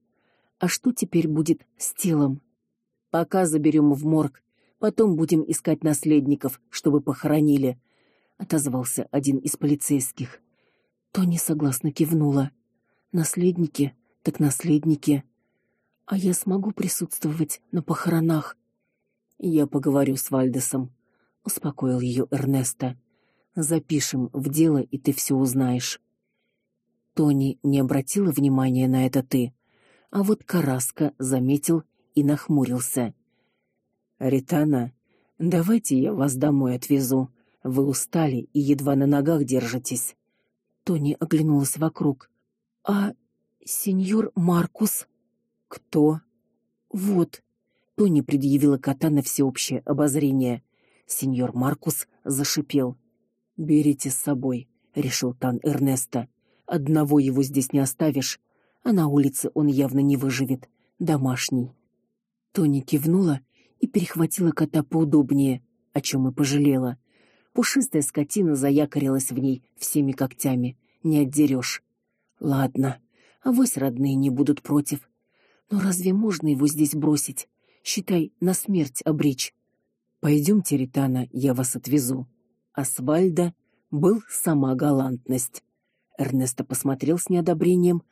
а что теперь будет с телом? Пока заберем в морг, потом будем искать наследников, чтобы похоронили, отозвался один из полицейских. Тони согласно кивнула. Наследники, так наследники. А я смогу присутствовать на похоронах. Я поговорю с Вальдесом, успокоил ее Эрнеста. Запишем в дело, и ты все узнаешь. Тони не обратила внимания на это ты, а вот Караска заметил и нахмурился. Ритана, давайте я вас домой отвезу. Вы устали и едва на ногах держитесь. Тони оглянулась вокруг. А сеньор Маркус? Кто? Вот. Тони предъявила кота на всеобщее обозрение. Сеньор Маркус зашипел. Берите с собой, решил Тан Эрнеста. Одного его здесь не оставишь, а на улице он явно не выживет. Домашний. Тони кивнула и перехватила кота поудобнее, о чем и пожалела. Пушистая скотина заякорилась в ней всеми когтями, не отдерешь. Ладно, а вось родные не будут против. Но разве можно его здесь бросить? Считай, на смерть обречь. Пойдемте, Ритана, я вас отвезу. Асвальда был сама галантность. Эрнесто посмотрел с неодобрением,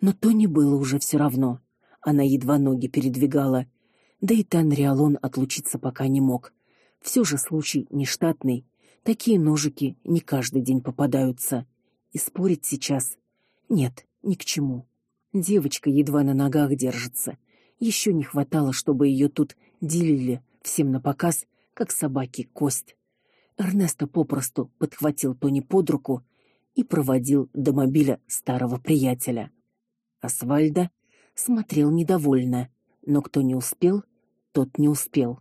но то не было уже все равно. Она едва ноги передвигала, да и Танриалон отлучиться пока не мог. Все же случай нештатный, Такие ножики не каждый день попадаются. И спорить сейчас нет, ни к чему. Девочка едва на ногах держится. Еще не хватало, чтобы ее тут делили всем на показ, как собаки кость. Эрнесто попросту подхватил Тони под руку и проводил до мобиля старого приятеля. Асвальда смотрел недовольно, но кто не успел, тот не успел.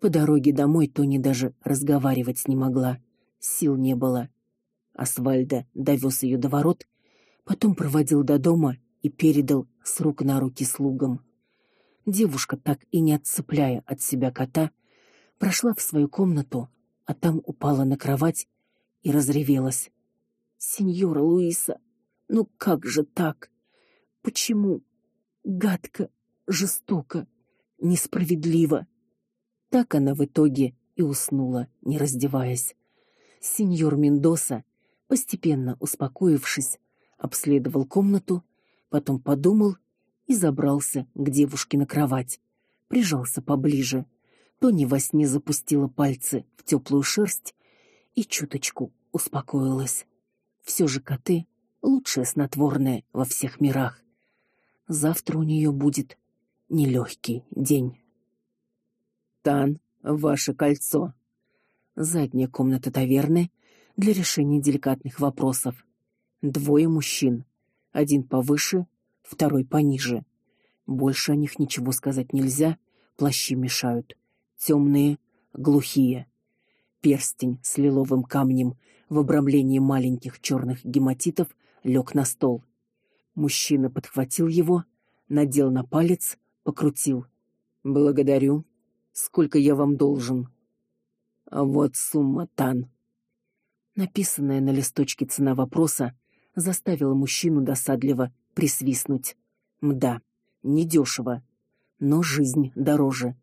По дороге домой Тони даже разговаривать не могла, сил не было. Асвальда довез ее до ворот, потом проводил до дома и передал с рук на руки слугам. Девушка, так и не отцепляя от себя кота, прошла в свою комнату, а там упала на кровать и разревелась. Сеньора Луиса, ну как же так? Почему? Гадко, жестоко, несправедливо. Так она в итоге и уснула, не раздеваясь. Сеньор Мендоса, постепенно успокоившись, обследовал комнату, потом подумал и забрался к девушке на кровать, прижался поближе. Тони во сне запустила пальцы в теплую шерсть и чуточку успокоилась. Все же коты лучшее снотворное во всех мирах. Завтра у нее будет нелегкий день. Тан, ваше кольцо. Задняя комната таверны для решения деликатных вопросов. Двое мужчин, один повыше, второй пониже. Больше о них ничего сказать нельзя, плащи мешают. Темные, глухие. Перстень с лиловым камнем в обрамлении маленьких черных гематитов лег на стол. Мужчина подхватил его, надел на палец, покрутил. Благодарю. Сколько я вам должен? А вот сумма тан. Написанная на листочке цена вопроса заставила мужчину досадливо присвистнуть. Мда, недешево, но жизнь дороже,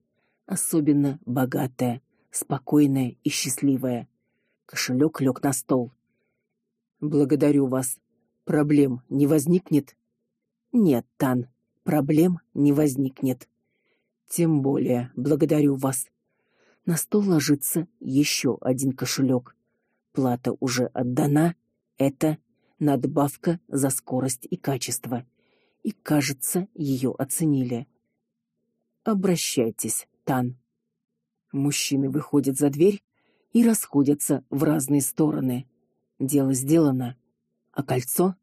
особенно богатая, спокойная и счастливая. Кошелек лег на стол. Благодарю вас. Проблем не возникнет? Нет, Тан, проблем не возникнет. Тем более, благодарю вас. На стол ложится еще один кошелек. Плата уже отдана. Это надбавка за скорость и качество. И, кажется, ее оценили. Обращайтесь, Тан. Мужчины выходят за дверь и расходятся в разные стороны. Дело сделано. А кольцо?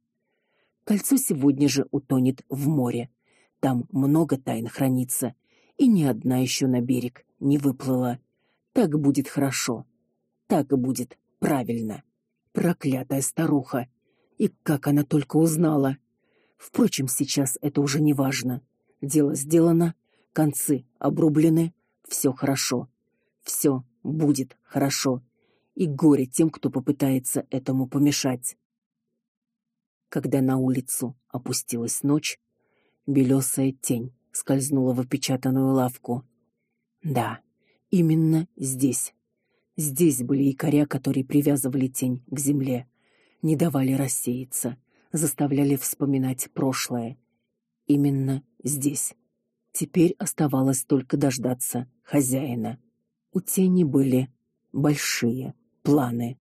Кольцо сегодня же утонет в море. Там много тайн хранится, и ни одна еще на берег не выплыла. Так будет хорошо. Так будет правильно. Проклятая старуха. И как она только узнала. Впрочем, сейчас это уже не важно. Дело сделано, концы обрублены, все хорошо. Все будет хорошо. И горе тем, кто попытается этому помешать. Когда на улицу опустилась ночь, белесая тень скользнула в опечатанную лавку. Да, именно здесь. Здесь были якоря, которые привязывали тень к земле не давали рассеяться, заставляли вспоминать прошлое. Именно здесь. Теперь оставалось только дождаться хозяина. У тени были большие планы.